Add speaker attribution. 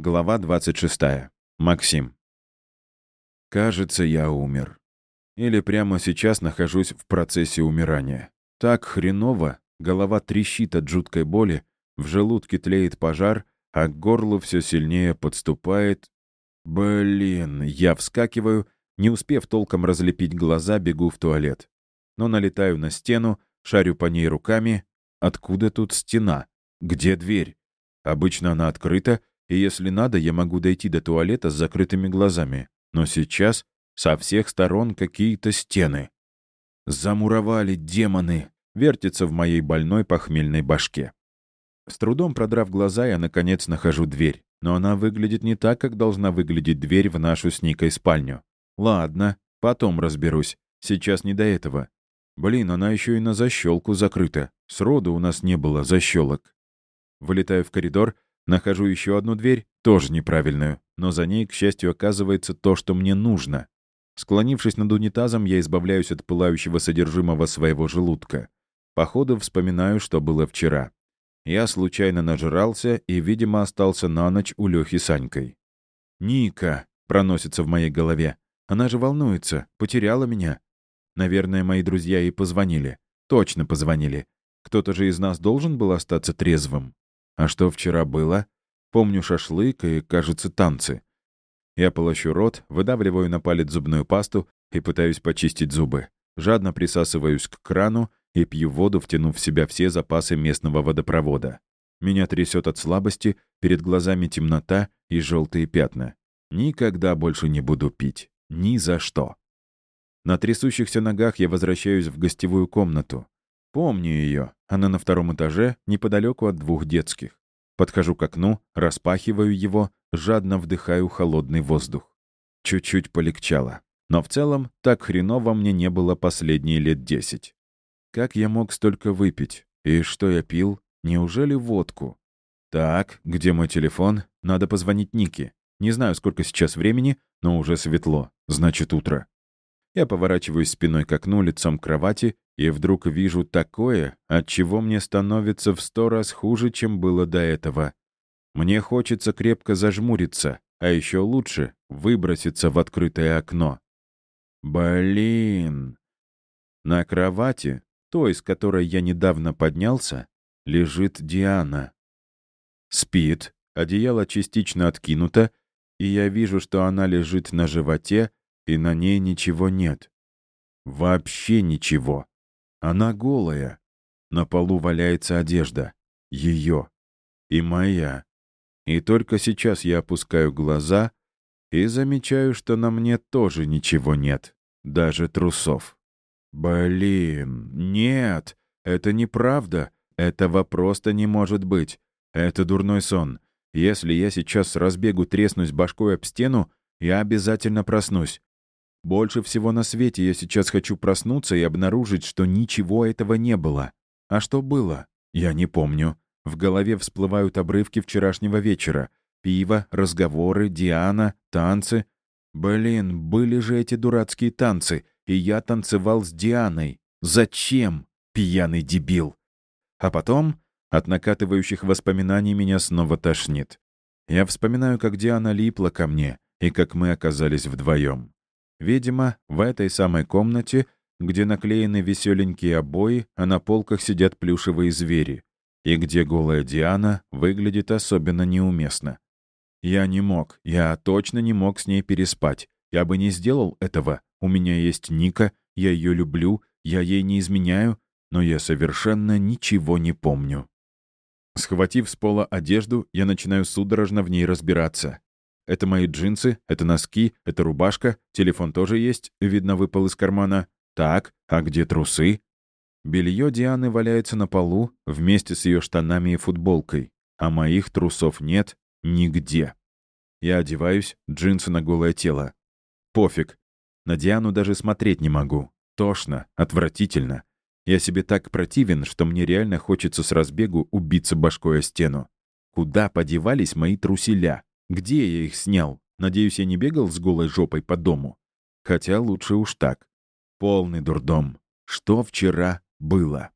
Speaker 1: Глава 26. Максим. Кажется, я умер. Или прямо сейчас нахожусь в процессе умирания. Так хреново, голова трещит от жуткой боли, в желудке тлеет пожар, а к горлу все сильнее подступает... Блин, я вскакиваю, не успев толком разлепить глаза, бегу в туалет. Но налетаю на стену, шарю по ней руками. Откуда тут стена? Где дверь? Обычно она открыта, и если надо, я могу дойти до туалета с закрытыми глазами. Но сейчас со всех сторон какие-то стены. Замуровали демоны, вертится в моей больной похмельной башке. С трудом продрав глаза, я, наконец, нахожу дверь. Но она выглядит не так, как должна выглядеть дверь в нашу с Никой спальню. Ладно, потом разберусь. Сейчас не до этого. Блин, она еще и на защелку закрыта. Сроду у нас не было защелок. Вылетаю в коридор Нахожу еще одну дверь, тоже неправильную, но за ней, к счастью, оказывается то, что мне нужно. Склонившись над унитазом, я избавляюсь от пылающего содержимого своего желудка. По ходу вспоминаю, что было вчера. Я случайно нажрался и, видимо, остался на ночь у Лёхи Анькой. «Ника!» — проносится в моей голове. «Она же волнуется, потеряла меня». Наверное, мои друзья ей позвонили. Точно позвонили. Кто-то же из нас должен был остаться трезвым. А что вчера было? Помню шашлык и, кажется, танцы. Я полощу рот, выдавливаю на палец зубную пасту и пытаюсь почистить зубы. Жадно присасываюсь к крану и пью воду, втянув в себя все запасы местного водопровода. Меня трясет от слабости, перед глазами темнота и желтые пятна. Никогда больше не буду пить. Ни за что. На трясущихся ногах я возвращаюсь в гостевую комнату. Помню ее. Она на втором этаже, неподалеку от двух детских. Подхожу к окну, распахиваю его, жадно вдыхаю холодный воздух. Чуть-чуть полегчало. Но в целом так хреново мне не было последние лет десять. Как я мог столько выпить? И что я пил? Неужели водку? Так, где мой телефон? Надо позвонить Нике. Не знаю, сколько сейчас времени, но уже светло. Значит, утро. Я поворачиваюсь спиной к окну, лицом к кровати и вдруг вижу такое, от чего мне становится в сто раз хуже, чем было до этого. Мне хочется крепко зажмуриться, а еще лучше выброситься в открытое окно. Блин! На кровати, той, с которой я недавно поднялся, лежит Диана. Спит, одеяло частично откинуто, и я вижу, что она лежит на животе, и на ней ничего нет. Вообще ничего. Она голая. На полу валяется одежда. Ее. И моя. И только сейчас я опускаю глаза и замечаю, что на мне тоже ничего нет. Даже трусов. Блин, нет, это неправда. Этого просто не может быть. Это дурной сон. Если я сейчас с разбегу треснусь башкой об стену, я обязательно проснусь. Больше всего на свете я сейчас хочу проснуться и обнаружить, что ничего этого не было. А что было? Я не помню. В голове всплывают обрывки вчерашнего вечера. Пиво, разговоры, Диана, танцы. Блин, были же эти дурацкие танцы, и я танцевал с Дианой. Зачем, пьяный дебил? А потом от накатывающих воспоминаний меня снова тошнит. Я вспоминаю, как Диана липла ко мне, и как мы оказались вдвоем. Видимо, в этой самой комнате, где наклеены веселенькие обои, а на полках сидят плюшевые звери, и где голая Диана выглядит особенно неуместно. Я не мог, я точно не мог с ней переспать. Я бы не сделал этого. У меня есть Ника, я ее люблю, я ей не изменяю, но я совершенно ничего не помню. Схватив с пола одежду, я начинаю судорожно в ней разбираться. Это мои джинсы, это носки, это рубашка, телефон тоже есть, видно, выпал из кармана. Так, а где трусы? Белье Дианы валяется на полу вместе с ее штанами и футболкой, а моих трусов нет нигде. Я одеваюсь, джинсы на голое тело. Пофиг. На Диану даже смотреть не могу. Тошно, отвратительно. Я себе так противен, что мне реально хочется с разбегу убиться башкой о стену. Куда подевались мои труселя? Где я их снял? Надеюсь, я не бегал с голой жопой по дому? Хотя лучше уж так. Полный дурдом. Что вчера было?